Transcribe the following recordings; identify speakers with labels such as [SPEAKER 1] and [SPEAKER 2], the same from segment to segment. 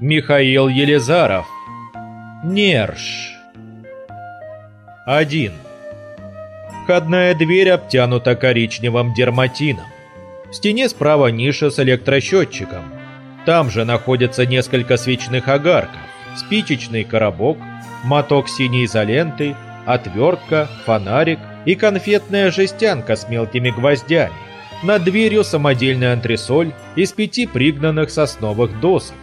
[SPEAKER 1] Михаил Елизаров Нерш 1. Входная дверь обтянута коричневым дерматином. В стене справа ниша с электросчетчиком. Там же находится несколько свечных огарков, спичечный коробок, моток синей изоленты, отвертка, фонарик и конфетная жестянка с мелкими гвоздями. Над дверью самодельный антресоль из пяти пригнанных сосновых досок.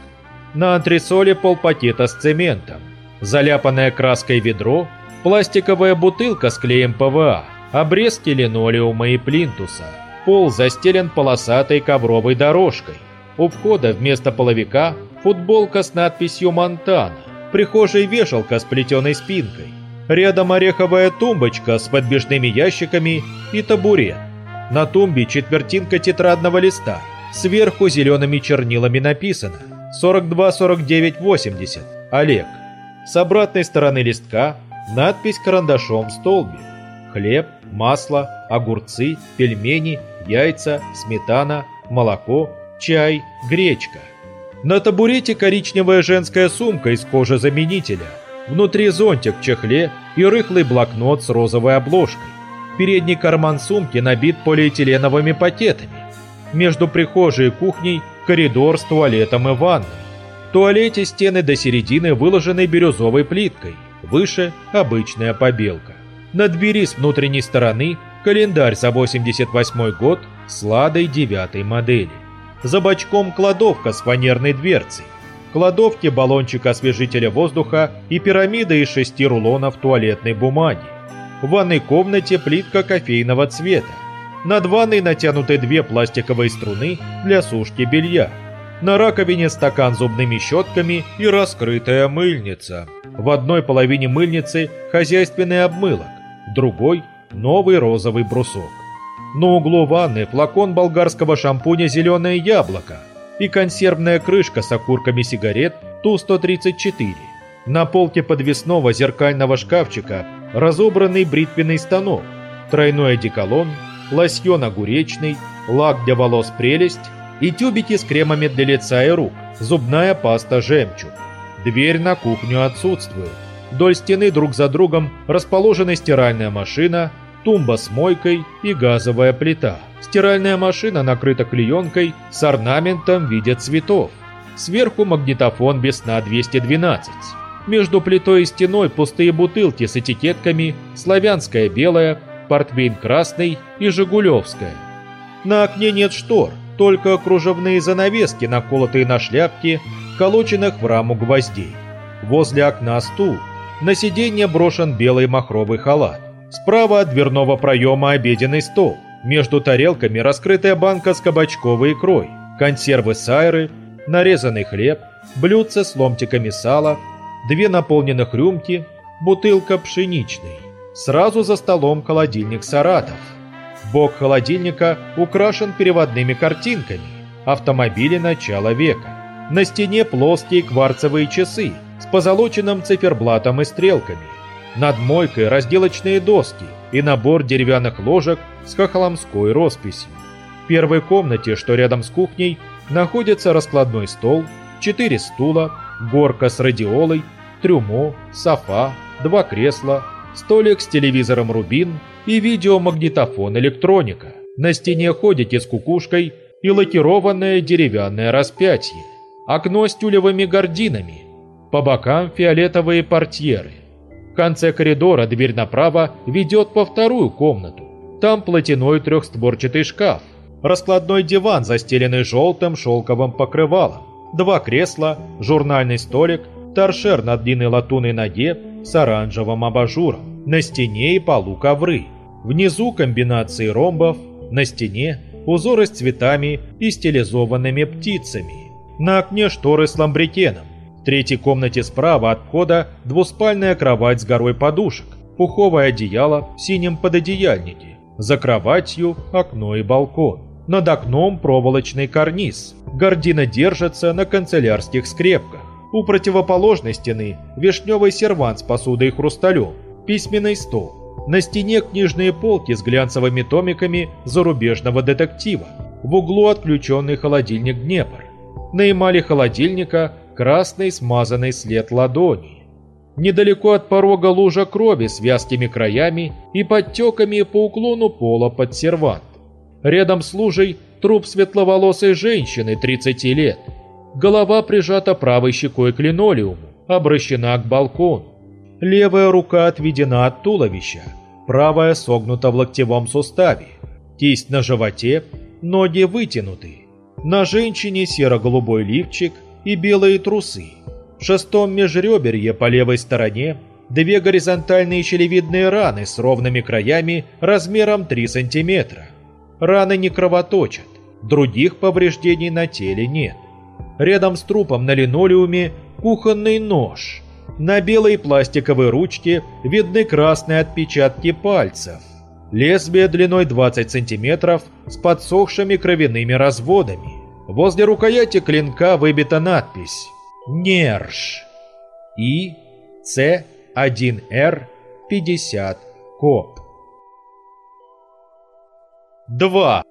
[SPEAKER 1] На антресоле полпакета с цементом, заляпанное краской ведро, пластиковая бутылка с клеем ПВА, обрезки линолеума и плинтуса. Пол застелен полосатой ковровой дорожкой. У входа вместо половика футболка с надписью «Montana», прихожей вешалка с плетеной спинкой. Рядом ореховая тумбочка с подбежными ящиками и табурет. На тумбе четвертинка тетрадного листа. Сверху зелеными чернилами написано 42-49-80. Олег. С обратной стороны листка надпись карандашом столбик. Хлеб, масло, огурцы, пельмени, яйца, сметана, молоко, чай, гречка. На табурете коричневая женская сумка из кожи-заменителя. Внутри зонтик в чехле и рыхлый блокнот с розовой обложкой. Передний карман сумки набит полиэтиленовыми пакетами. Между прихожей и кухней коридор с туалетом и ванной. В туалете стены до середины выложены бирюзовой плиткой, выше обычная побелка. На двери с внутренней стороны календарь за 88 год с ладой девятой модели. За бочком кладовка с фанерной дверцей. В кладовке баллончик освежителя воздуха и пирамида из шести рулонов туалетной бумаги. В ванной комнате плитка кофейного цвета. Над ванной натянуты две пластиковые струны для сушки белья. На раковине стакан с зубными щетками и раскрытая мыльница. В одной половине мыльницы хозяйственный обмылок, в другой – новый розовый брусок. На углу ванны флакон болгарского шампуня «Зеленое яблоко» и консервная крышка с окурками сигарет Ту-134. На полке подвесного зеркального шкафчика разобранный бритвенный станок, тройной одеколон – лосьон огуречный, лак для волос прелесть и тюбики с кремами для лица и рук, зубная паста жемчуг. Дверь на кухню отсутствует. Вдоль стены друг за другом расположены стиральная машина, тумба с мойкой и газовая плита. Стиральная машина накрыта клеенкой с орнаментом в виде цветов. Сверху магнитофон без сна 212. Между плитой и стеной пустые бутылки с этикетками «Славянская белая», портвейн красный и жигулевская. На окне нет штор, только кружевные занавески, наколотые на шляпки, колоченных в раму гвоздей. Возле окна стул, на сиденье брошен белый махровый халат. Справа от дверного проема обеденный стол. Между тарелками раскрытая банка с кабачковой икрой, консервы сайры, нарезанный хлеб, блюдце с ломтиками сала, две наполненных рюмки, бутылка пшеничной. Сразу за столом холодильник «Саратов». Бок холодильника украшен переводными картинками. Автомобили начала века. На стене плоские кварцевые часы с позолоченным циферблатом и стрелками. Над мойкой разделочные доски и набор деревянных ложек с хохоломской росписью. В первой комнате, что рядом с кухней, находится раскладной стол, четыре стула, горка с радиолой, трюмо, софа, два кресла, столик с телевизором «Рубин» и видеомагнитофон «Электроника». На стене ходите с кукушкой и лакированное деревянное распятие. Окно с тюлевыми гардинами. По бокам фиолетовые портьеры. В конце коридора дверь направо ведет во вторую комнату. Там платяной трехстворчатый шкаф. Раскладной диван, застеленный желтым шелковым покрывалом. Два кресла, журнальный столик, торшер на длинной латунной ноге с оранжевым абажуром. На стене и полу ковры. Внизу комбинации ромбов, на стене узоры с цветами и стилизованными птицами. На окне шторы с ламбрикеном. В третьей комнате справа от входа двуспальная кровать с горой подушек, пуховое одеяло в синем пододеяльнике. За кроватью окно и балкон. Над окном проволочный карниз. Гордина держится на канцелярских скрепках. У противоположной стены вишневый сервант с посудой и хрусталем, письменный стол. На стене книжные полки с глянцевыми томиками зарубежного детектива. в углу отключенный холодильник Днепр. На эмали холодильника красный смазанный след ладони. Недалеко от порога лужа крови с вязкими краями и подтеками по уклону пола под сервант. Рядом с лужей труп светловолосой женщины 30 лет. Голова прижата правой щекой к линолеуму, обращена к балкону. Левая рука отведена от туловища, правая согнута в локтевом суставе. Кисть на животе, ноги вытянуты. На женщине серо-голубой лифчик и белые трусы. В шестом межреберье по левой стороне две горизонтальные щелевидные раны с ровными краями размером 3 сантиметра. Раны не кровоточат, других повреждений на теле нет. Рядом с трупом на линолеуме кухонный нож – на белой пластиковой ручке видны красные отпечатки пальцев. Лезвие длиной 20 см с подсохшими кровяными разводами. Возле рукояти клинка выбита надпись «НЕРШ» и С1Р50 КОП. 2.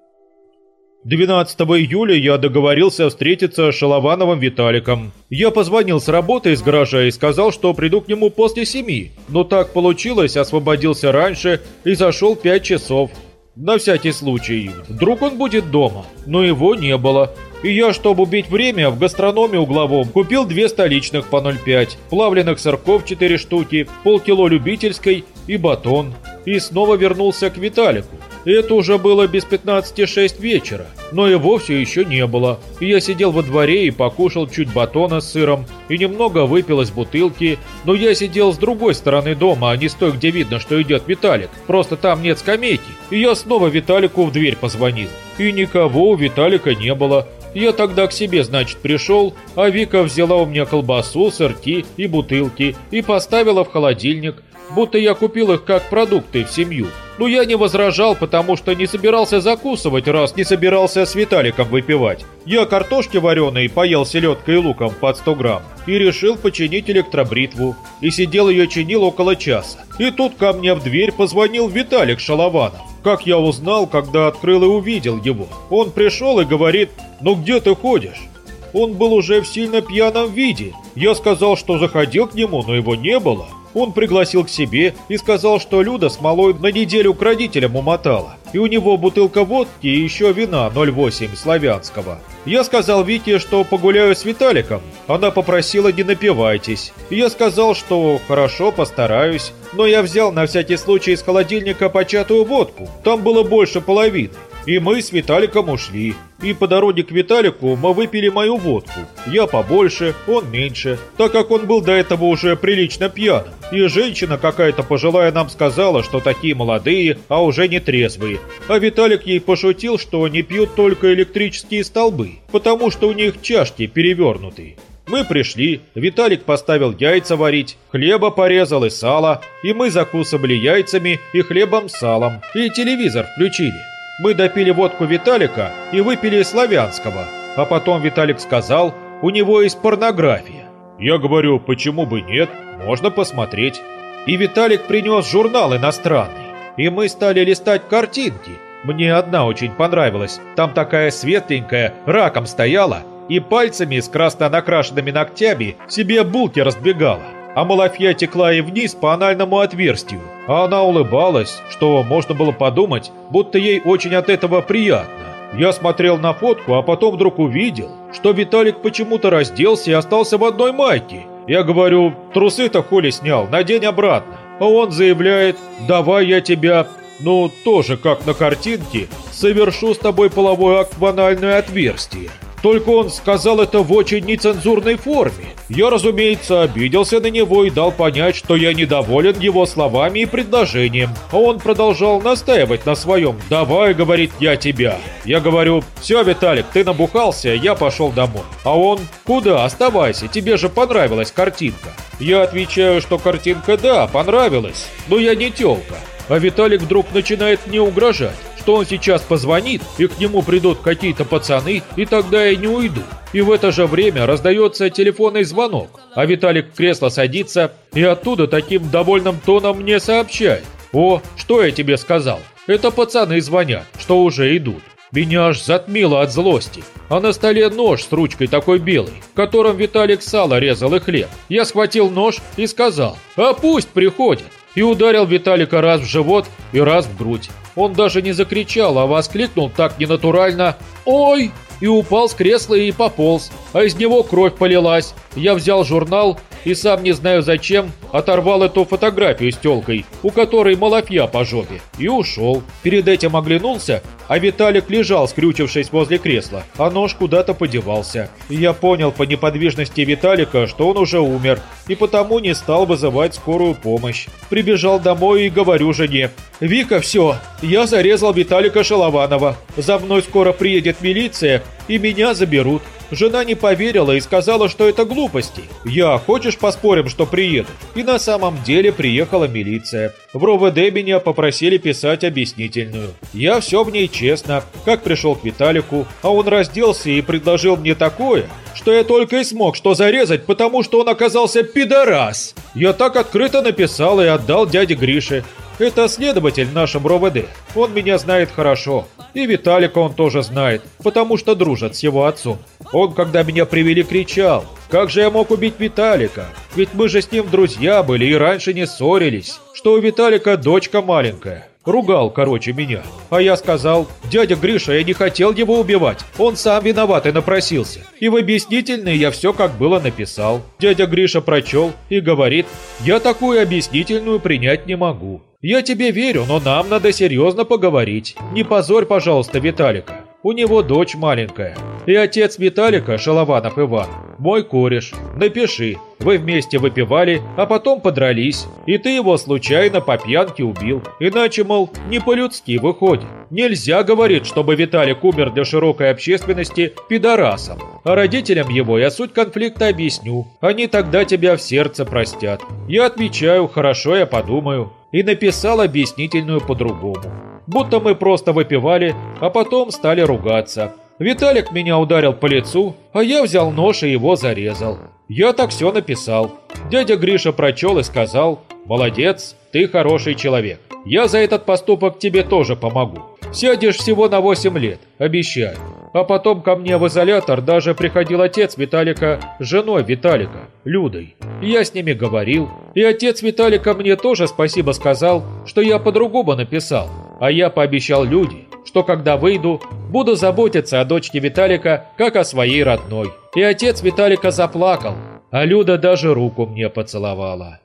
[SPEAKER 1] 12 июля я договорился встретиться с Шаловановым Виталиком. Я позвонил с работы из гаража и сказал, что приду к нему после семи. Но так получилось, освободился раньше и зашел 5 часов. На всякий случай, вдруг он будет дома. Но его не было. И я, чтобы убить время, в гастрономе угловом купил две столичных по 0,5, плавленых сырков 4 штуки, полкило любительской и батон. И снова вернулся к Виталику. Это уже было без 15-6 вечера, но его все еще не было. И я сидел во дворе и покушал чуть батона с сыром, и немного выпил из бутылки, но я сидел с другой стороны дома, а не с той, где видно, что идет Виталик. Просто там нет скамейки. И я снова Виталику в дверь позвонил. И никого у Виталика не было. Я тогда к себе, значит, пришел, а Вика взяла у меня колбасу, сырки и бутылки и поставила в холодильник, будто я купил их как продукты в семью. Но я не возражал, потому что не собирался закусывать, раз не собирался с Виталиком выпивать. Я картошки вареной поел селедкой и луком под 100 грамм и решил починить электробритву. И сидел ее чинил около часа. И тут ко мне в дверь позвонил Виталик Шалованов. Как я узнал, когда открыл и увидел его. Он пришел и говорит, ну где ты ходишь? Он был уже в сильно пьяном виде. Я сказал, что заходил к нему, но его не было. Он пригласил к себе и сказал, что Люда с малой на неделю к родителям умотала. И у него бутылка водки и еще вина 0,8 славянского. Я сказал Вике, что погуляю с Виталиком. Она попросила не напивайтесь. Я сказал, что хорошо, постараюсь. Но я взял на всякий случай из холодильника початую водку. Там было больше половины. И мы с Виталиком ушли. И по дороге к Виталику мы выпили мою водку. Я побольше, он меньше, так как он был до этого уже прилично пьяным. И женщина какая-то пожилая нам сказала, что такие молодые, а уже не трезвые. А Виталик ей пошутил, что не пьют только электрические столбы, потому что у них чашки перевернутые. Мы пришли, Виталик поставил яйца варить, хлеба порезал и сало, и мы закусывали яйцами и хлебом с салом, и телевизор включили. Мы допили водку Виталика и выпили славянского. А потом Виталик сказал, у него есть порнография. Я говорю, почему бы нет, можно посмотреть. И Виталик принес журнал иностранный. И мы стали листать картинки. Мне одна очень понравилась. Там такая светленькая, раком стояла и пальцами с красно накрашенными ногтями себе булки разбегала а Малафья текла и вниз по анальному отверстию, а она улыбалась, что можно было подумать, будто ей очень от этого приятно. Я смотрел на фотку, а потом вдруг увидел, что Виталик почему-то разделся и остался в одной майке. Я говорю, трусы-то Холи снял, надень обратно. А он заявляет, давай я тебя, ну, тоже как на картинке, совершу с тобой половой акт в анальное отверстие. Только он сказал это в очень нецензурной форме. Я, разумеется, обиделся на него и дал понять, что я недоволен его словами и предложением. А он продолжал настаивать на своем «давай», говорит, я тебя. Я говорю «все, Виталик, ты набухался, я пошел домой». А он «куда, оставайся, тебе же понравилась картинка». Я отвечаю, что картинка да, понравилась, но я не тёлка. А Виталик вдруг начинает мне угрожать что он сейчас позвонит, и к нему придут какие-то пацаны, и тогда я не уйду. И в это же время раздается телефонный звонок, а Виталик в кресло садится и оттуда таким довольным тоном мне сообщает. «О, что я тебе сказал? Это пацаны звонят, что уже идут». Меня аж затмило от злости. А на столе нож с ручкой такой белый, которым Виталик сало резал и хлеб. Я схватил нож и сказал, а пусть приходят. И ударил Виталика раз в живот и раз в грудь. Он даже не закричал, а воскликнул так ненатурально «Ой!» и упал с кресла и пополз, а из него кровь полилась. Я взял журнал и сам не знаю зачем оторвал эту фотографию с тёлкой, у которой малафья по жопе, и ушел. Перед этим оглянулся, а Виталик лежал, скрючившись возле кресла, а нож куда-то подевался. Я понял по неподвижности Виталика, что он уже умер, и потому не стал вызывать скорую помощь. Прибежал домой и говорю жене, «Вика, все, я зарезал Виталика Шалованова. За мной скоро приедет милиция, и меня заберут. Жена не поверила и сказала, что это глупости. Я, хочешь поспорим, что приеду? И на самом деле приехала милиция. В РОВД меня попросили писать объяснительную. Я все в ней честно. Как пришел к Виталику, а он разделся и предложил мне такое, что я только и смог что зарезать, потому что он оказался пидорас. Я так открыто написал и отдал дяде Грише. Это следователь нашем РОВД. Он меня знает хорошо. И Виталика он тоже знает, потому что дружат с его отцом. Он, когда меня привели, кричал. Как же я мог убить Виталика? Ведь мы же с ним друзья были и раньше не ссорились. Что у Виталика дочка маленькая. Ругал, короче, меня. А я сказал, дядя Гриша, я не хотел его убивать. Он сам виноват и напросился. И в объяснительной я все как было написал. Дядя Гриша прочел и говорит, я такую объяснительную принять не могу. Я тебе верю, но нам надо серьезно поговорить. Не позорь, пожалуйста, Виталика. У него дочь маленькая. И отец Виталика, Шалованов Иван, мой кореш. Напиши, вы вместе выпивали, а потом подрались, и ты его случайно по пьянке убил. Иначе, мол, не по-людски выходит. Нельзя говорить, чтобы Виталик умер для широкой общественности пидорасом. А родителям его я суть конфликта объясню. Они тогда тебя в сердце простят. Я отвечаю, хорошо, я подумаю и написал объяснительную по-другому. Будто мы просто выпивали, а потом стали ругаться. Виталик меня ударил по лицу, а я взял нож и его зарезал. Я так все написал. Дядя Гриша прочел и сказал, «Молодец, ты хороший человек. Я за этот поступок тебе тоже помогу. Сядешь всего на 8 лет, обещаю. А потом ко мне в изолятор даже приходил отец Виталика с женой Виталика, Людой. Я с ними говорил, и отец Виталика мне тоже спасибо сказал, что я по-другому написал. А я пообещал Люде, что когда выйду, буду заботиться о дочке Виталика, как о своей родной. И отец Виталика заплакал, а Люда даже руку мне поцеловала.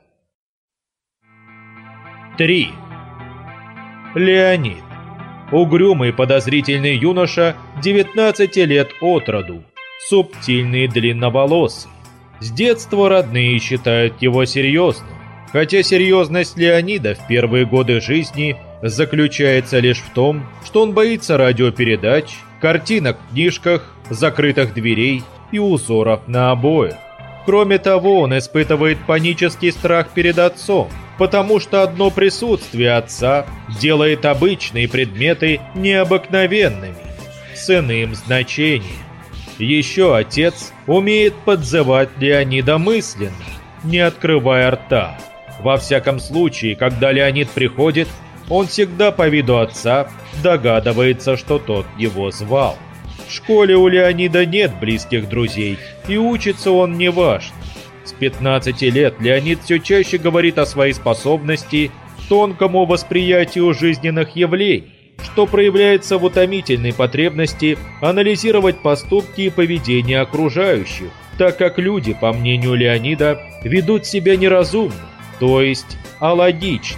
[SPEAKER 1] 3. Леонид Угрюмый подозрительный юноша 19 лет от роду, субтильный длинноволосый. С детства родные считают его серьезным, хотя серьезность Леонида в первые годы жизни заключается лишь в том, что он боится радиопередач, картинок в книжках, закрытых дверей и узоров на обоях. Кроме того, он испытывает панический страх перед отцом, потому что одно присутствие отца делает обычные предметы необыкновенными, с иным значением. Еще отец умеет подзывать Леонида мысленно, не открывая рта. Во всяком случае, когда Леонид приходит, он всегда по виду отца догадывается, что тот его звал. В школе у Леонида нет близких друзей, и учится он неважно. С 15 лет Леонид все чаще говорит о своей способности тонкому восприятию жизненных явлений, что проявляется в утомительной потребности анализировать поступки и поведение окружающих, так как люди, по мнению Леонида, ведут себя неразумно, то есть алогично.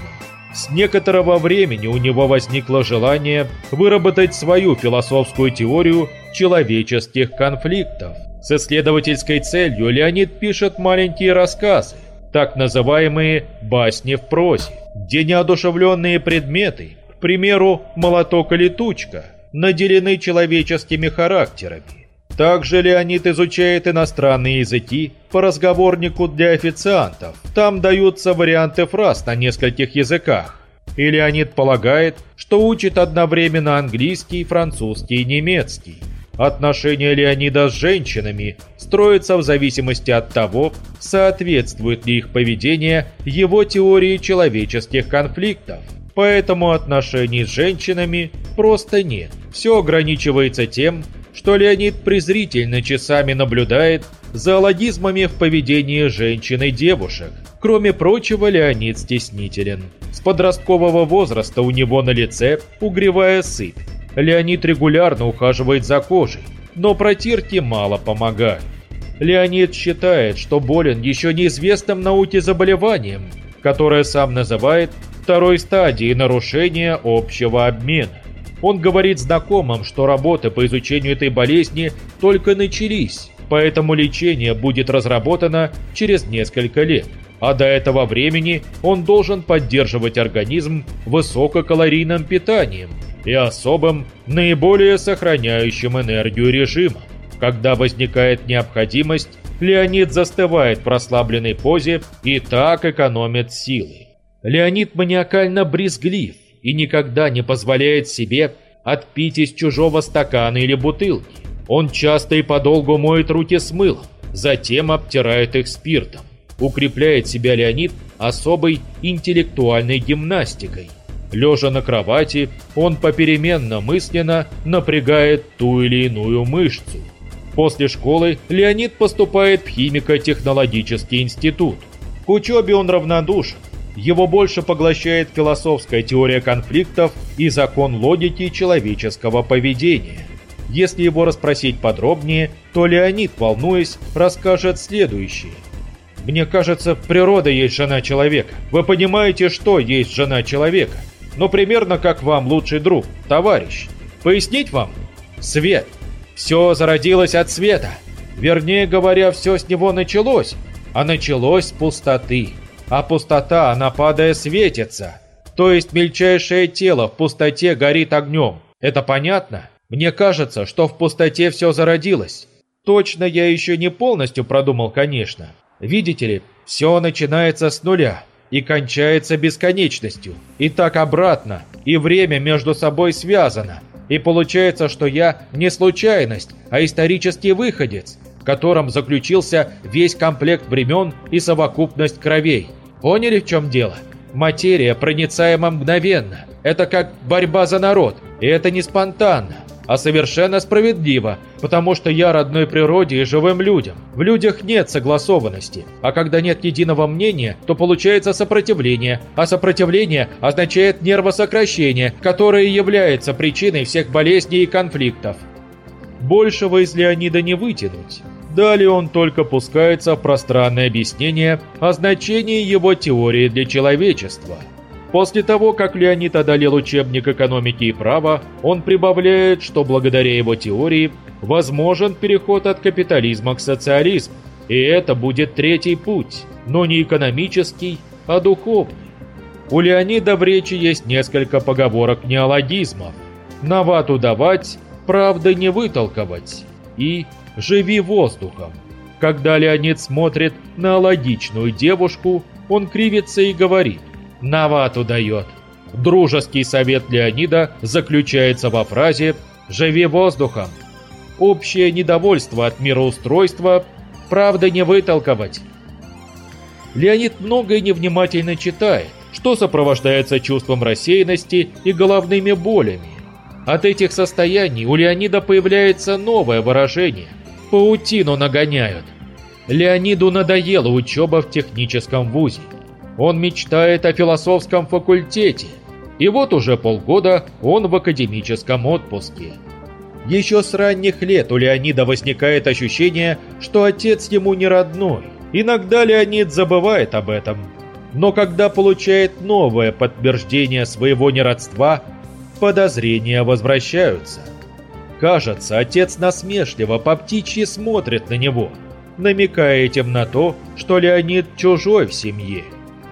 [SPEAKER 1] С некоторого времени у него возникло желание выработать свою философскую теорию человеческих конфликтов. С исследовательской целью Леонид пишет маленькие рассказы, так называемые «басни в прозе», где неодушевленные предметы, к примеру, молоток или тучка, наделены человеческими характерами. Также Леонид изучает иностранные языки по разговорнику для официантов. Там даются варианты фраз на нескольких языках. И Леонид полагает, что учит одновременно английский, французский и немецкий. Отношения Леонида с женщинами строятся в зависимости от того, соответствует ли их поведение его теории человеческих конфликтов. Поэтому отношений с женщинами просто нет. Все ограничивается тем, что Леонид презрительно часами наблюдает за алладизмами в поведении женщин и девушек. Кроме прочего, Леонид стеснителен. С подросткового возраста у него на лице угревая сыпь. Леонид регулярно ухаживает за кожей, но протирки мало помогают. Леонид считает, что болен еще неизвестным науке заболеванием, которое сам называет второй стадией нарушения общего обмена. Он говорит знакомым, что работы по изучению этой болезни только начались, поэтому лечение будет разработано через несколько лет. А до этого времени он должен поддерживать организм высококалорийным питанием и особым, наиболее сохраняющим энергию режимом. Когда возникает необходимость, Леонид застывает в расслабленной позе и так экономит силы. Леонид маниакально брезглив и никогда не позволяет себе отпить из чужого стакана или бутылки. Он часто и подолгу моет руки с мылом, затем обтирает их спиртом. Укрепляет себя Леонид особой интеллектуальной гимнастикой. Лежа на кровати, он попеременно мысленно напрягает ту или иную мышцу, После школы Леонид поступает в химико-технологический институт. К учебе он равнодушен. Его больше поглощает философская теория конфликтов и закон логики человеческого поведения. Если его расспросить подробнее, то Леонид, волнуясь, расскажет следующее. «Мне кажется, природа есть жена человека. Вы понимаете, что есть жена человека? Ну, примерно как вам лучший друг, товарищ. Пояснить вам? Свет – все зародилось от света. Вернее говоря, все с него началось. А началось с пустоты. А пустота, она падая, светится. То есть мельчайшее тело в пустоте горит огнем. Это понятно? Мне кажется, что в пустоте все зародилось. Точно я еще не полностью продумал, конечно. Видите ли, все начинается с нуля и кончается бесконечностью. И так обратно, и время между собой связано. И получается, что я не случайность, а исторический выходец, в котором заключился весь комплект времен и совокупность кровей. Поняли, в чем дело? Материя проницаема мгновенно. Это как борьба за народ, и это не спонтанно а совершенно справедливо, потому что я родной природе и живым людям. В людях нет согласованности, а когда нет единого мнения, то получается сопротивление, а сопротивление означает нервосокращение, которое является причиной всех болезней и конфликтов. Большего из Леонида не вытянуть. Далее он только пускается в пространное объяснение о значении его теории для человечества – После того, как Леонид одолел учебник экономики и права, он прибавляет, что благодаря его теории возможен переход от капитализма к социализму. И это будет третий путь, но не экономический, а духовный. У Леонида в речи есть несколько поговорок-неологизмов. «На вату давать, правда не вытолковать» и «Живи воздухом». Когда Леонид смотрит на логичную девушку, он кривится и говорит на вату дает. Дружеский совет Леонида заключается во фразе «Живи воздухом». Общее недовольство от мироустройства, правда не вытолковать. Леонид многое невнимательно читает, что сопровождается чувством рассеянности и головными болями. От этих состояний у Леонида появляется новое выражение – паутину нагоняют. Леониду надоела учеба в техническом вузе. Он мечтает о философском факультете, и вот уже полгода он в академическом отпуске. Еще с ранних лет у Леонида возникает ощущение, что отец ему не родной. Иногда Леонид забывает об этом. Но когда получает новое подтверждение своего неродства, подозрения возвращаются. Кажется, отец насмешливо по птичьи смотрит на него, намекая этим на то, что Леонид чужой в семье.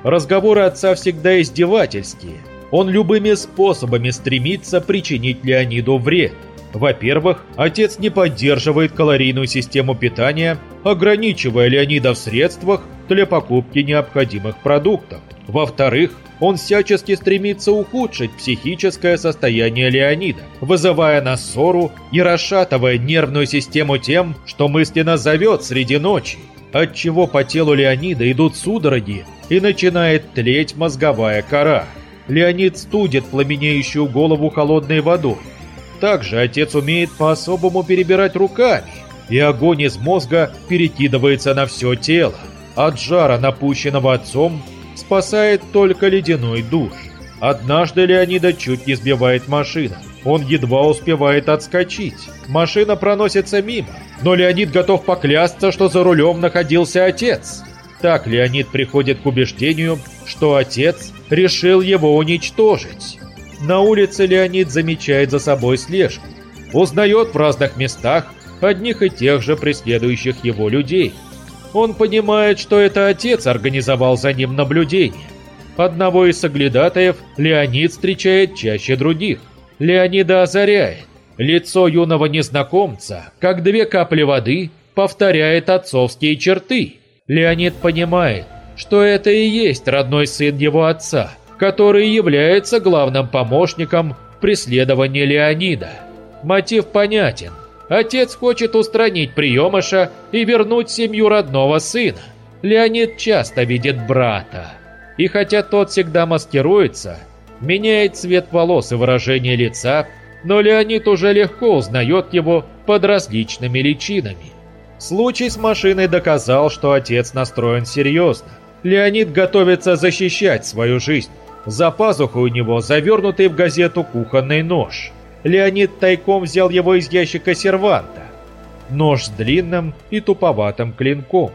[SPEAKER 1] Разговоры отца всегда издевательские. Он любыми способами стремится причинить Леониду вред. Во-первых, отец не поддерживает калорийную систему питания, ограничивая Леонида в средствах для покупки необходимых продуктов. Во-вторых, он всячески стремится ухудшить психическое состояние Леонида, вызывая на ссору и расшатывая нервную систему тем, что мысленно зовет среди ночи отчего по телу Леонида идут судороги и начинает тлеть мозговая кора. Леонид студит пламенеющую голову холодной водой. Также отец умеет по-особому перебирать руками, и огонь из мозга перекидывается на все тело. От жара, напущенного отцом, спасает только ледяной душ. Однажды Леонида чуть не сбивает машина. Он едва успевает отскочить. Машина проносится мимо, но Леонид готов поклясться, что за рулем находился отец. Так Леонид приходит к убеждению, что отец решил его уничтожить. На улице Леонид замечает за собой слежку. Узнает в разных местах одних и тех же преследующих его людей. Он понимает, что это отец организовал за ним наблюдение. Одного из соглядатаев Леонид встречает чаще других. Леонида озаряет. Лицо юного незнакомца, как две капли воды, повторяет отцовские черты. Леонид понимает, что это и есть родной сын его отца, который является главным помощником в преследовании Леонида. Мотив понятен. Отец хочет устранить приемыша и вернуть семью родного сына. Леонид часто видит брата. И хотя тот всегда маскируется, меняет цвет волос и выражение лица, но Леонид уже легко узнает его под различными личинами. Случай с машиной доказал, что отец настроен серьезно. Леонид готовится защищать свою жизнь. За пазухой у него завернутый в газету кухонный нож. Леонид тайком взял его из ящика серванта. Нож с длинным и туповатым клинком.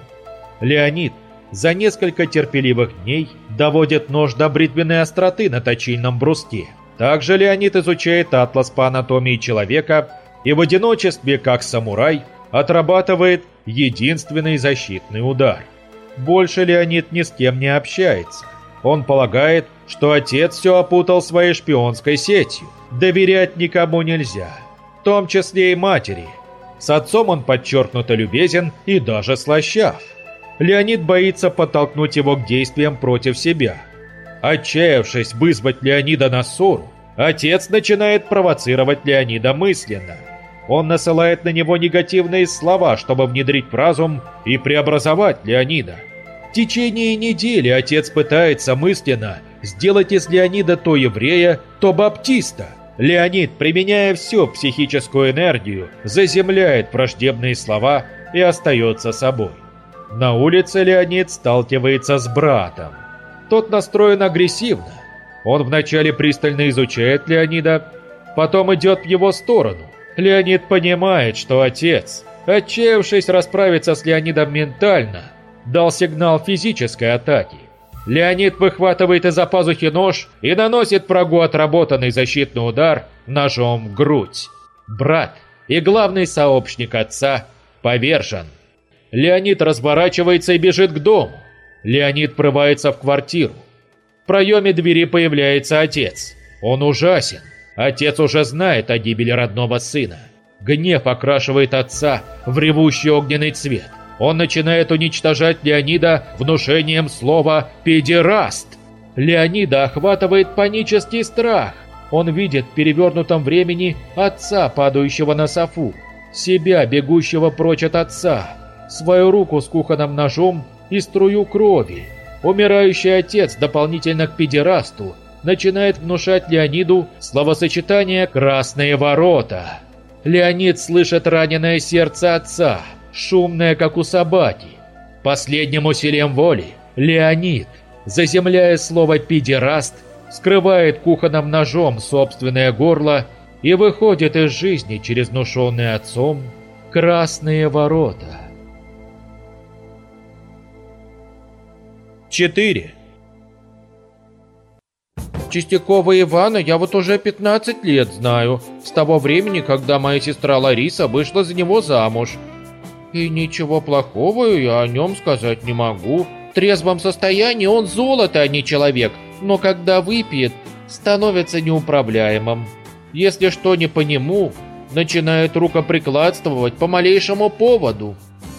[SPEAKER 1] Леонид за несколько терпеливых дней доводит нож до бритвенной остроты на точильном бруске. Также Леонид изучает атлас по анатомии человека и в одиночестве, как самурай, отрабатывает единственный защитный удар. Больше Леонид ни с кем не общается. Он полагает, что отец все опутал своей шпионской сетью. Доверять никому нельзя, в том числе и матери. С отцом он подчеркнуто любезен и даже слащав. Леонид боится подтолкнуть его к действиям против себя. Отчаявшись вызвать Леонида на ссору, отец начинает провоцировать Леонида мысленно. Он насылает на него негативные слова, чтобы внедрить в разум и преобразовать Леонида. В течение недели отец пытается мысленно сделать из Леонида то еврея, то баптиста. Леонид, применяя всю психическую энергию, заземляет враждебные слова и остается собой. На улице Леонид сталкивается с братом. Тот настроен агрессивно. Он вначале пристально изучает Леонида, потом идет в его сторону. Леонид понимает, что отец, отчаявшись расправиться с Леонидом ментально, дал сигнал физической атаки. Леонид выхватывает из-за пазухи нож и наносит врагу отработанный защитный удар ножом в грудь. Брат и главный сообщник отца повержен. Леонид разворачивается и бежит к дому. Леонид прорывается в квартиру. В проеме двери появляется отец. Он ужасен. Отец уже знает о гибели родного сына. Гнев окрашивает отца в ревущий огненный цвет. Он начинает уничтожать Леонида внушением слова «педераст». Леонида охватывает панический страх. Он видит в перевернутом времени отца, падающего на софу, себя, бегущего прочь от отца, свою руку с кухонным ножом и струю крови. Умирающий отец дополнительно к педерасту начинает внушать Леониду словосочетание «красные ворота». Леонид слышит раненое сердце отца, шумное, как у собаки. Последним усилием воли Леонид, заземляя слово «педераст», скрывает кухонным ножом собственное горло и выходит из жизни через внушенные отцом красные ворота. 4. Чистякова Ивана я вот уже 15 лет знаю, с того времени, когда моя сестра Лариса вышла за него замуж. И ничего плохого я о нем сказать не могу. В трезвом состоянии он золото, а не человек, но когда выпьет, становится неуправляемым. Если что не по нему, начинает рукоприкладствовать по малейшему поводу.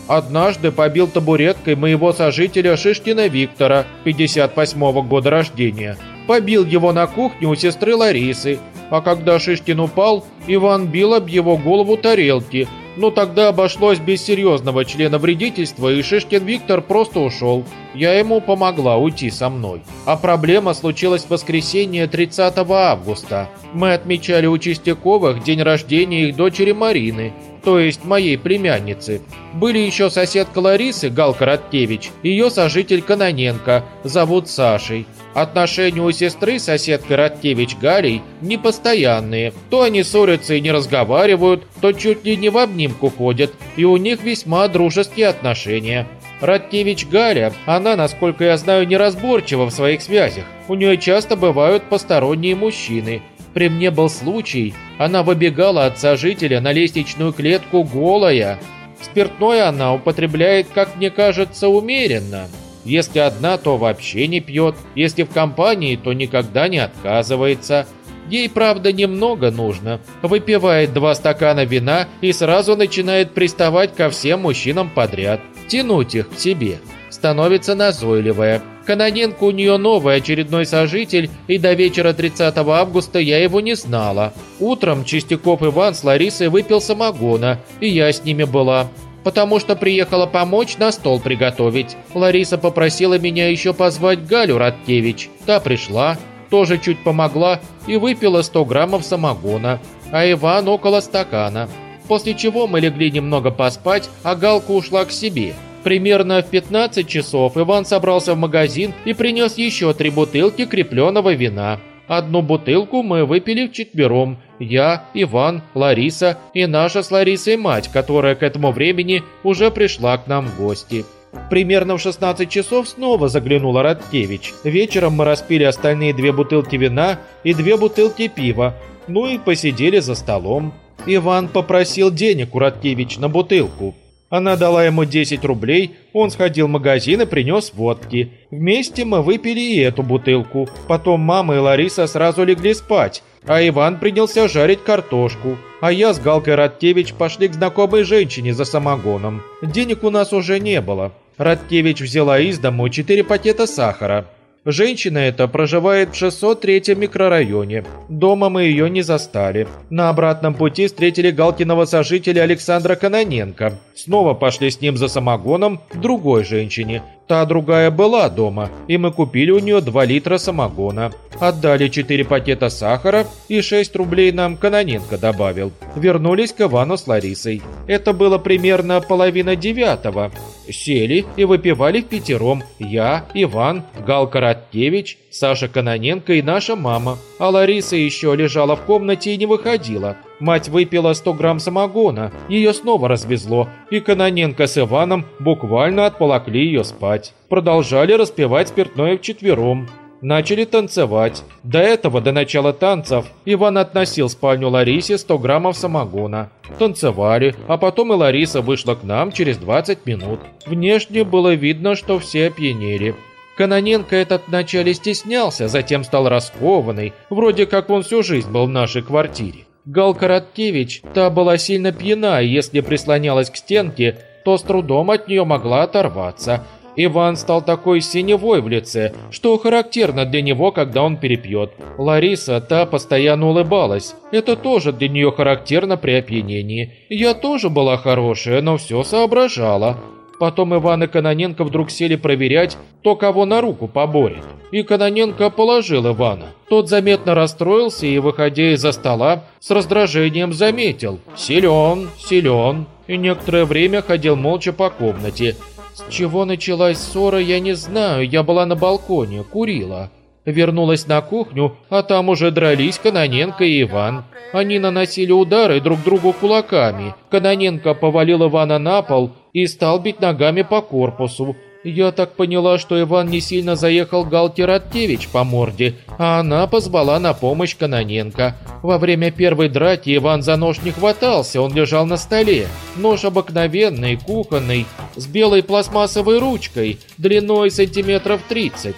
[SPEAKER 1] Однажды побил табуреткой моего сожителя Шишкина Виктора, 58-го года рождения. Побил его на кухне у сестры Ларисы, а когда Шишкин упал, Иван бил об его голову тарелки, Но тогда обошлось без серьезного члена вредительства, и Шишкин Виктор просто ушел. Я ему помогла уйти со мной. А проблема случилась в воскресенье 30 августа. Мы отмечали у Чистяковых день рождения их дочери Марины, то есть моей племянницы. Были еще соседка Ларисы, Галка Роткевич, ее сожитель Каноненко, зовут Сашей. Отношения у сестры соседкой Роткевич Галей непостоянные. То они ссорятся и не разговаривают, то чуть ли не в обнимку ходят, и у них весьма дружеские отношения. Роткевич Галя, она, насколько я знаю, неразборчива в своих связях. У нее часто бывают посторонние мужчины – при мне был случай, она выбегала от сожителя на лестничную клетку голая. Спиртное она употребляет, как мне кажется, умеренно. Если одна, то вообще не пьет, если в компании, то никогда не отказывается. Ей, правда, немного нужно. Выпивает два стакана вина и сразу начинает приставать ко всем мужчинам подряд. Тянуть их к себе. Становится назойливая. Каноненко у нее новый очередной сожитель, и до вечера 30 августа я его не знала. Утром Чистяков Иван с Ларисой выпил самогона, и я с ними была. Потому что приехала помочь на стол приготовить. Лариса попросила меня еще позвать Галю Радкевич. Та пришла, тоже чуть помогла и выпила 100 граммов самогона, а Иван около стакана. После чего мы легли немного поспать, а Галка ушла к себе. Примерно в 15 часов Иван собрался в магазин и принес еще три бутылки крепленного вина. Одну бутылку мы выпили вчетвером. Я, Иван, Лариса и наша с Ларисой мать, которая к этому времени уже пришла к нам в гости. Примерно в 16 часов снова заглянула Радкевич. Вечером мы распили остальные две бутылки вина и две бутылки пива, ну и посидели за столом. Иван попросил денег у Радкевич на бутылку. Она дала ему 10 рублей, он сходил в магазин и принес водки. Вместе мы выпили и эту бутылку. Потом мама и Лариса сразу легли спать, а Иван принялся жарить картошку. А я с Галкой Радкевич пошли к знакомой женщине за самогоном. Денег у нас уже не было. Радкевич взяла из дому 4 пакета сахара. Женщина эта проживает в 603 микрорайоне. Дома мы ее не застали. На обратном пути встретили Галкиного сожителя Александра Каноненко. Снова пошли с ним за самогоном к другой женщине. Та другая была дома, и мы купили у нее 2 литра самогона. Отдали 4 пакета сахара и 6 рублей нам Каноненко добавил. Вернулись к Ивану с Ларисой. Это было примерно половина девятого. Сели и выпивали в пятером. Я, Иван, Гал Караткевич, Саша Каноненко и наша мама. А Лариса еще лежала в комнате и не выходила. Мать выпила 100 грамм самогона, ее снова развезло, и Каноненко с Иваном буквально отполокли ее спать. Продолжали распивать спиртное вчетвером. Начали танцевать. До этого, до начала танцев, Иван относил спальню Ларисе 100 граммов самогона. Танцевали, а потом и Лариса вышла к нам через 20 минут. Внешне было видно, что все опьянели. Каноненко этот вначале стеснялся, затем стал раскованный, вроде как он всю жизнь был в нашей квартире. Галка Радкевич, та была сильно пьяна, если прислонялась к стенке, то с трудом от нее могла оторваться. Иван стал такой синевой в лице, что характерно для него, когда он перепьет. Лариса, та постоянно улыбалась. Это тоже для нее характерно при опьянении. Я тоже была хорошая, но все соображала. Потом Иван и Каноненко вдруг сели проверять, кто кого на руку поборет. И Каноненко положил Ивана. Тот заметно расстроился и, выходя из-за стола, с раздражением заметил «Силен, силен» и некоторое время ходил молча по комнате. С чего началась ссора, я не знаю, я была на балконе, курила. Вернулась на кухню, а там уже дрались Каноненко и Иван. Они наносили удары друг другу кулаками. Каноненко повалил Ивана на пол и стал бить ногами по корпусу. Я так поняла, что Иван не сильно заехал Галке Радкевич по морде, а она позвала на помощь Каноненко. Во время первой драки Иван за нож не хватался, он лежал на столе. Нож обыкновенный, кухонный, с белой пластмассовой ручкой, длиной сантиметров 30.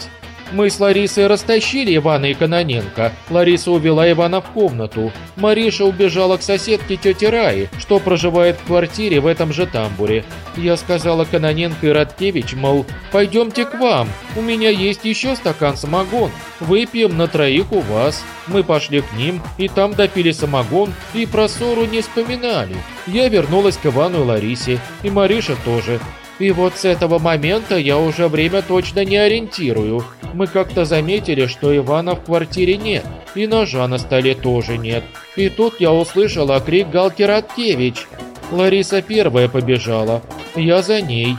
[SPEAKER 2] Мы с Ларисой растащили Ивана и Каноненко. Лариса увела Ивана в комнату. Мариша убежала к соседке тете Раи, что проживает в квартире в этом же тамбуре. Я сказала Каноненко и Радкевич, мол, пойдемте к вам, у меня есть еще стакан самогон. Выпьем на троих у вас. Мы пошли к ним, и там допили самогон, и про ссору не вспоминали. Я вернулась к Ивану и Ларисе, и Мариша тоже. И вот с этого момента я уже время точно не ориентирую. Мы как-то заметили, что Ивана в квартире нет, и ножа на столе тоже нет. И тут я услышала крик Галки Радкевич. Лариса первая побежала, я за ней.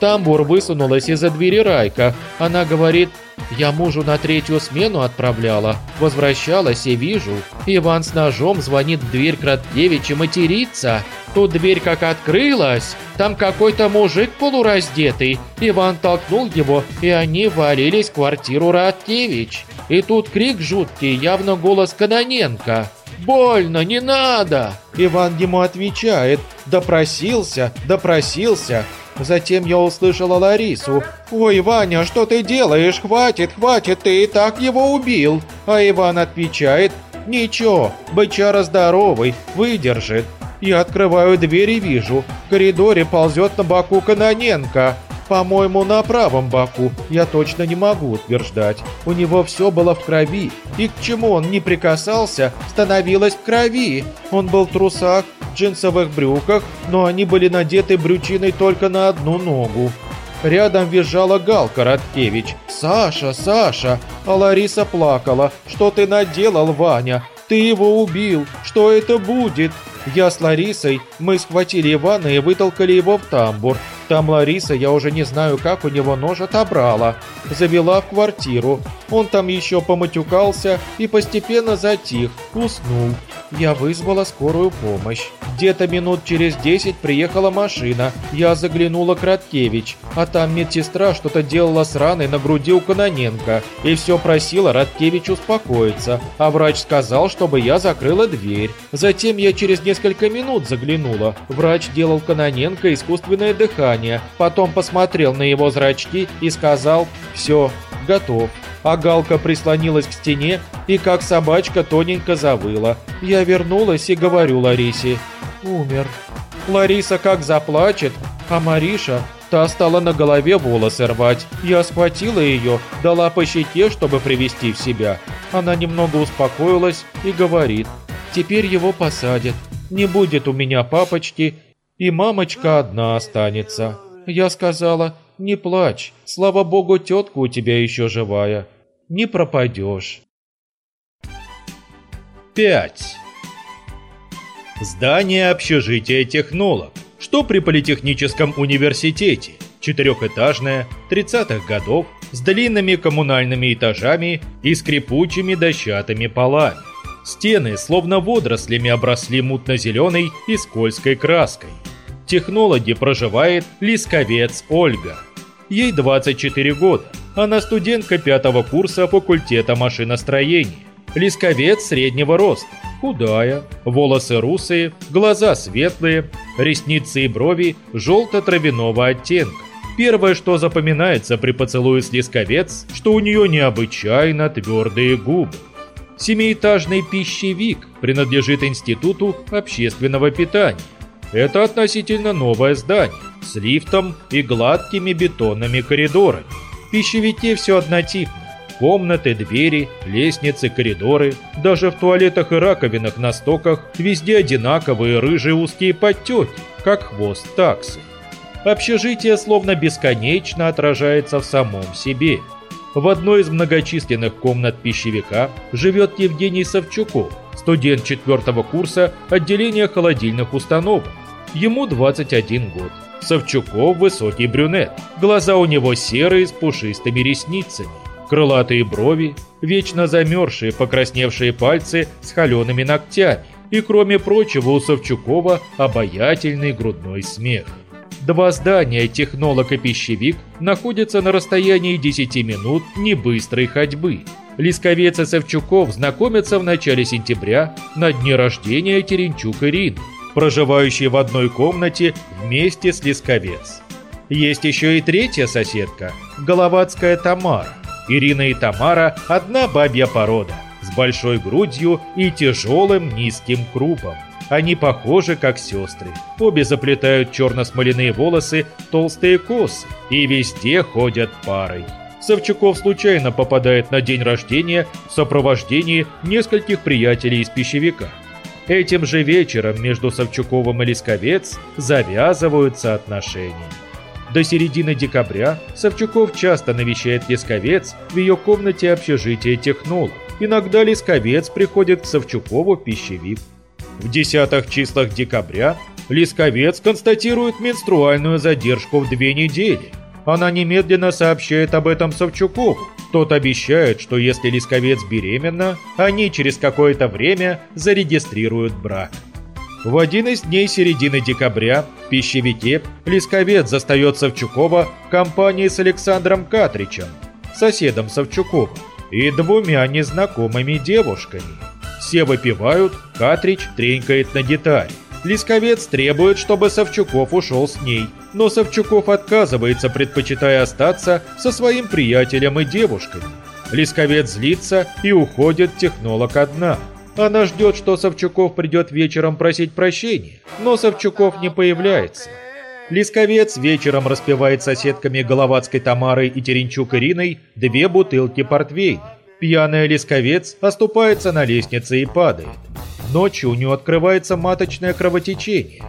[SPEAKER 2] тамбур высунулась из-за двери Райка. Она говорит, я мужу на третью смену отправляла. Возвращалась и вижу. Иван с ножом звонит в дверь Краткевич и матерится. Тут дверь как открылась. Там какой-то мужик полураздетый. Иван толкнул его, и они валились в квартиру Радкевич. И тут крик жуткий, явно голос Каноненко. «Больно, не надо!» Иван ему отвечает «Допросился, допросился». Затем я услышала Ларису. «Ой, Ваня, что ты делаешь? Хватит, хватит, ты и так его убил!» А Иван отвечает «Ничего, бычара здоровый, выдержит». Я открываю дверь и вижу, в коридоре ползет на боку Каноненко. По-моему, на правом боку, я точно не могу утверждать. У него все было в крови, и к чему он не прикасался, становилось в крови. Он был в трусах, джинсовых брюках, но они были надеты брючиной только на одну ногу. Рядом визжала Галка Радкевич. «Саша, Саша!» А Лариса плакала. «Что ты наделал, Ваня? Ты его убил! Что это будет?» Я с Ларисой, мы схватили Ивана и вытолкали его в тамбур. Там Лариса, я уже не знаю, как у него нож отобрала. Завела в квартиру. Он там еще поматюкался и постепенно затих, уснул. Я вызвала скорую помощь. Где-то минут через десять приехала машина. Я заглянула к Радкевич, а там медсестра что-то делала с раной на груди у Каноненко и все просила Радкевич успокоиться, а врач сказал, чтобы я закрыла дверь. Затем я через несколько минут заглянула. Врач делал Каноненко искусственное дыхание, потом посмотрел на его зрачки и сказал «Все, готов» а Галка прислонилась к стене и как собачка тоненько завыла. Я вернулась и говорю Ларисе «Умер». Лариса как заплачет, а Мариша Та стала на голове волосы рвать. Я схватила ее, дала по щеке, чтобы привести в себя. Она немного успокоилась и говорит, «Теперь его посадят. Не будет у меня папочки, и мамочка одна останется». Я сказала, «Не плачь, слава богу, тетка у тебя еще живая. Не пропадешь».
[SPEAKER 1] 5. Здание общежития технолог, что при Политехническом университете, четырехэтажное, 30-х годов, с длинными коммунальными этажами и скрипучими дощатыми полами. Стены словно водорослями обросли мутно-зеленой и скользкой краской. Технологи проживает Лисковец Ольга. Ей 24 года. Она студентка пятого курса факультета машиностроения. Лисковец среднего роста, худая, волосы русые, глаза светлые, ресницы и брови желто-травяного оттенка. Первое, что запоминается при поцелуе с Лисковец, что у нее необычайно твердые губы. Семиэтажный пищевик принадлежит Институту общественного питания. Это относительно новое здание, с лифтом и гладкими бетонными коридорами. В пищевике все однотипно. Комнаты, двери, лестницы, коридоры, даже в туалетах и раковинах на стоках везде одинаковые рыжие узкие подтеки, как хвост таксы. Общежитие словно бесконечно отражается в самом себе. В одной из многочисленных комнат пищевика живет Евгений Савчуков, студент четвертого курса отделения холодильных установок. Ему 21 год. Савчуков высокий брюнет. Глаза у него серые с пушистыми ресницами. Крылатые брови, вечно замерзшие покрасневшие пальцы с холеными ногтями. И кроме прочего у Савчукова обаятельный грудной смех. Два здания, технолог и пищевик, находятся на расстоянии 10 минут небыстрой ходьбы. Лисковец и Савчуков знакомятся в начале сентября на дне рождения Теренчук Ирины проживающие в одной комнате вместе с Лисковец. Есть еще и третья соседка, Головацкая Тамара. Ирина и Тамара – одна бабья порода, с большой грудью и тяжелым низким крупом. Они похожи как сестры. Обе заплетают черно-смоляные волосы, толстые косы и везде ходят парой. Савчуков случайно попадает на день рождения в сопровождении нескольких приятелей из пищевика. Этим же вечером между Савчуковым и Лисковец завязываются отношения. До середины декабря Савчуков часто навещает Лисковец в ее комнате общежития технолог. Иногда Лисковец приходит к Савчукову пищевик. В десятых числах декабря Лисковец констатирует менструальную задержку в две недели. Она немедленно сообщает об этом Савчукову. Тот обещает, что если Лисковец беременна, они через какое-то время зарегистрируют брак. В один из дней середины декабря в пищевике Лисковец застает Савчукова в компании с Александром Катричем, соседом Савчукова, и двумя незнакомыми девушками. Все выпивают, Катрич тренькает на гитаре. Лисковец требует, чтобы Савчуков ушел с ней, но Савчуков отказывается, предпочитая остаться со своим приятелем и девушками. Лисковец злится и уходит технолог одна. Она ждет, что Савчуков придет вечером просить прощения, но Савчуков не появляется. Лисковец вечером распивает соседками Головацкой Тамарой и Теренчук Ириной две бутылки портвейна. Пьяная Лисковец оступается на лестнице и падает. Ночью у нее открывается маточное кровотечение.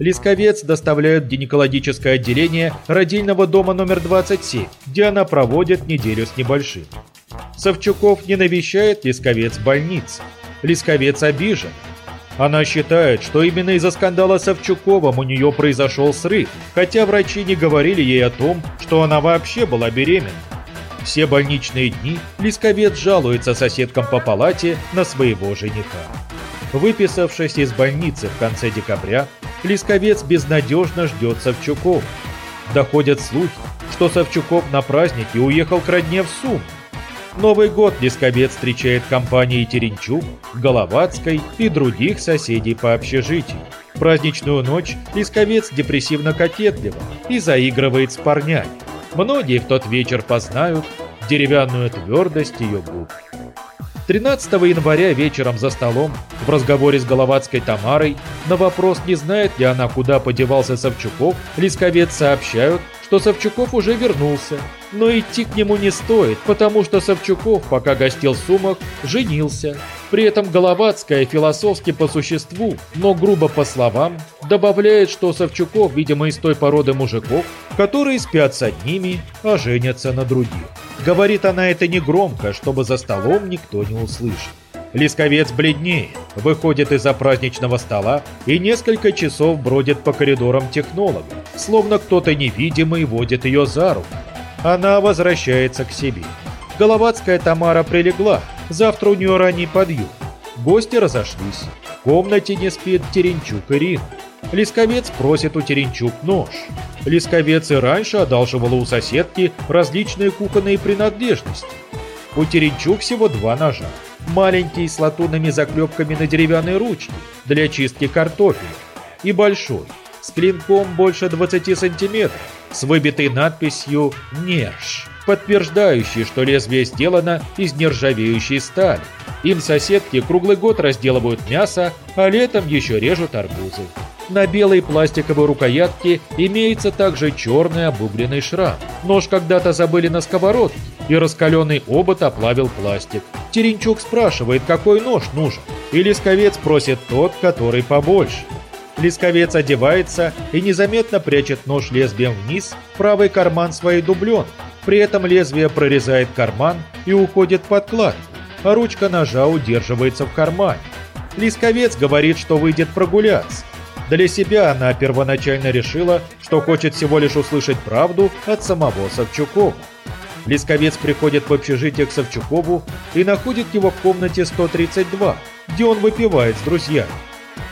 [SPEAKER 1] Лисковец доставляют в гинекологическое отделение родильного дома номер 27, где она проводит неделю с небольшим. Савчуков не навещает Лисковец в больнице. Лисковец обижен. Она считает, что именно из-за скандала с у нее произошел срыв, хотя врачи не говорили ей о том, что она вообще была беременна. Все больничные дни Лисковец жалуется соседкам по палате на своего жениха. Выписавшись из больницы в конце декабря, Лисковец безнадежно ждет Савчуков. Доходят слухи, что Савчуков на празднике уехал к родне в Сум. Новый год Лисковец встречает компании Теренчук, Головацкой и других соседей по общежитию. Праздничную ночь Лисковец депрессивно-кокетливо и заигрывает с парнями. Многие в тот вечер познают деревянную твердость ее губ. 13 января вечером за столом, в разговоре с Головацкой Тамарой, на вопрос, не знает ли она, куда подевался Савчуков, Лисковец сообщают, что Савчуков уже вернулся. Но идти к нему не стоит, потому что Савчуков, пока гостил в Сумах, женился. При этом Головацкая философски по существу, но грубо по словам, добавляет, что Савчуков, видимо, из той породы мужиков, которые спят с одними, а женятся на других. Говорит она это не громко, чтобы за столом никто не услышал. Лисковец бледнеет, выходит из-за праздничного стола и несколько часов бродит по коридорам технолога, словно кто-то невидимый водит ее за руку. Она возвращается к себе. Головацкая Тамара прилегла, завтра у нее ранний подъем. Гости разошлись. В комнате не спит Теренчук Ирина. Лисковец просит у Теренчук нож. Лисковец и раньше одалживала у соседки различные кухонные принадлежности. У Теренчук всего два ножа. Маленький с латунными заклепками на деревянной ручке для чистки картофеля и большой с клинком больше 20 сантиметров с выбитой надписью «Нерж», подтверждающей, что лезвие сделано из нержавеющей стали. Им соседки круглый год разделывают мясо, а летом еще режут арбузы. На белой пластиковой рукоятке имеется также черный обугленный шрам. Нож когда-то забыли на сковородке, и раскаленный обод оплавил пластик. Теренчук спрашивает, какой нож нужен, и Лисковец просит тот, который побольше. Лисковец одевается и незаметно прячет нож лезвием вниз в правый карман своей дублен. При этом лезвие прорезает карман и уходит под кладку, а ручка ножа удерживается в кармане. Лисковец говорит, что выйдет прогуляться. Для себя она первоначально решила, что хочет всего лишь услышать правду от самого Савчукова. Лисковец приходит в общежитие к Савчукову и находит его в комнате 132, где он выпивает с друзьями.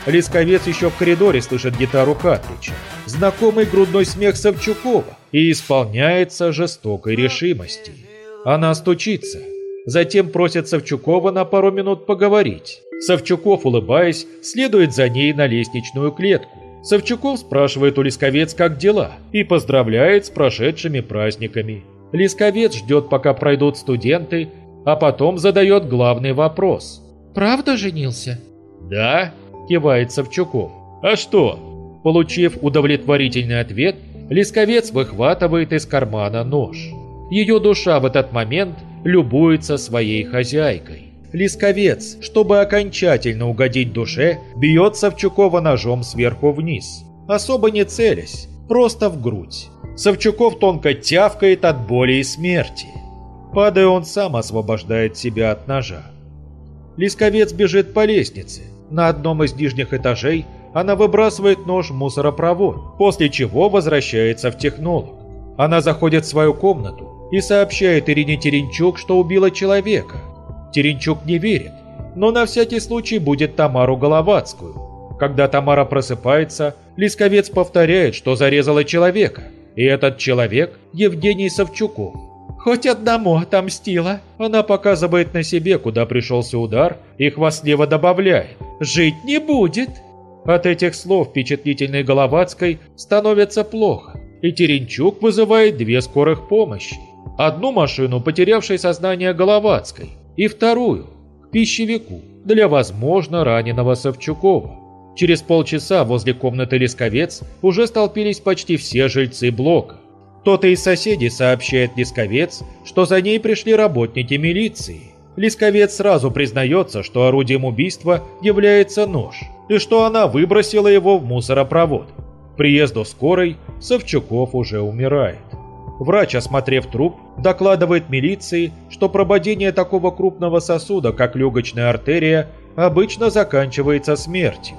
[SPEAKER 1] Лисковец еще в коридоре слышит гитару Хатрича, знакомый грудной смех Савчукова и исполняется жестокой решимости. Она стучится, затем просит Савчукова на пару минут поговорить. Савчуков, улыбаясь, следует за ней на лестничную клетку. Савчуков спрашивает у Лисковец, как дела, и поздравляет с прошедшими праздниками.
[SPEAKER 2] Лисковец ждет, пока пройдут студенты, а потом задает главный вопрос. «Правда женился?»
[SPEAKER 1] «Да», – кивает Савчуков. «А что?» Получив удовлетворительный ответ, Лисковец выхватывает из кармана нож. Ее душа в этот момент любуется своей хозяйкой. Лисковец, чтобы окончательно угодить душе, бьет Савчукова ножом сверху вниз, особо не целясь, просто в грудь. Савчуков тонко тявкает от боли и смерти. Падая, он сам освобождает себя от ножа. Лисковец бежит по лестнице. На одном из нижних этажей она выбрасывает нож в мусоропровод, после чего возвращается в технолог. Она заходит в свою комнату и сообщает Ирине Теренчук, что убила человека – Теренчук не верит, но на всякий случай будет Тамару Головацкую. Когда Тамара просыпается, Лисковец повторяет, что зарезала человека, и этот человек Евгений Савчуков. «Хоть одному отомстила!» Она показывает на себе, куда пришелся удар, и хвастливо добавляет «Жить не будет!» От этих слов впечатлительной Головацкой становится плохо, и Теренчук вызывает две скорых помощи. Одну машину, потерявшей сознание Головацкой, и вторую – к пищевику для, возможно, раненого Савчукова. Через полчаса возле комнаты Лесковец уже столпились почти все жильцы блока. Кто-то из соседей сообщает Лесковец, что за ней пришли работники милиции. Лесковец сразу признается, что орудием убийства является нож, и что она выбросила его в мусоропровод. К приезду скорой Савчуков уже умирает. Врач, осмотрев труп, докладывает милиции, что прободение такого крупного сосуда, как легочная артерия, обычно заканчивается смертью.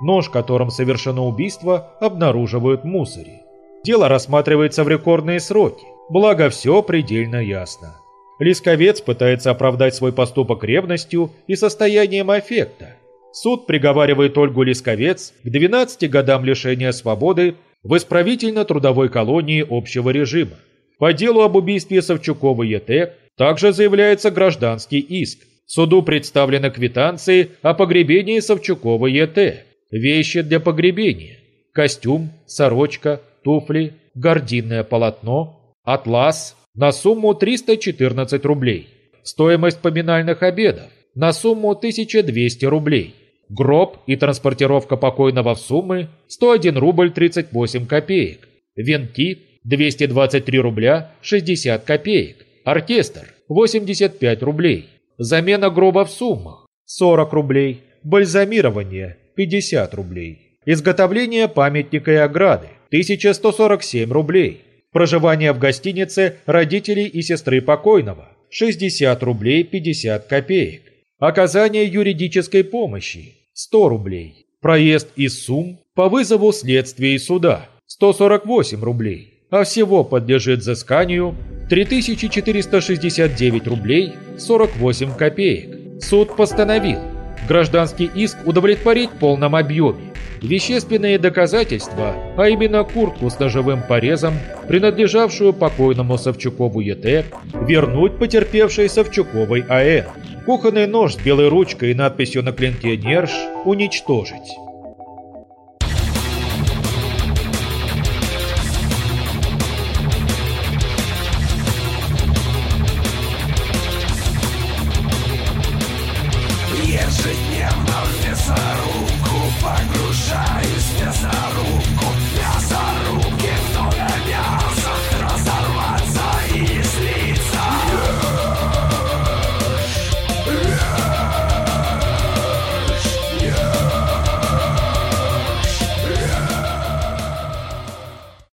[SPEAKER 1] Нож, которым совершено убийство, обнаруживают в мусоре. Дело рассматривается в рекордные сроки, благо все предельно ясно. Лисковец пытается оправдать свой поступок ревностью и состоянием аффекта. Суд приговаривает Ольгу Лисковец к 12 годам лишения свободы в исправительно-трудовой колонии общего режима. По делу об убийстве Савчукова ЕТ также заявляется гражданский иск. Суду представлены квитанции о погребении Савчукова ЕТ, вещи для погребения, костюм, сорочка, туфли, гардинное полотно, атлас на сумму 314 рублей, стоимость поминальных обедов на сумму 1200 рублей, Гроб и транспортировка покойного в суммы 101 рубль 38 копеек. Венки 223 рубля 60 копеек. Оркестр 85 рублей. Замена гроба в суммах 40 рублей. Бальзамирование 50 рублей. Изготовление памятника и ограды 1147 рублей. Проживание в гостинице родителей и сестры покойного 60 рублей 50 копеек. Оказание юридической помощи – 100 рублей. Проезд из Сум по вызову следствия и суда – 148 рублей. А всего подлежит взысканию 3469 рублей 48 копеек. Суд постановил гражданский иск удовлетворить в полном объеме. Вещественные доказательства, а именно куртку с ножевым порезом, принадлежавшую покойному Савчукову ЕТ, вернуть потерпевшей Савчуковой АН. Кухонный нож с белой ручкой и надписью на клинке «Нерж» уничтожить.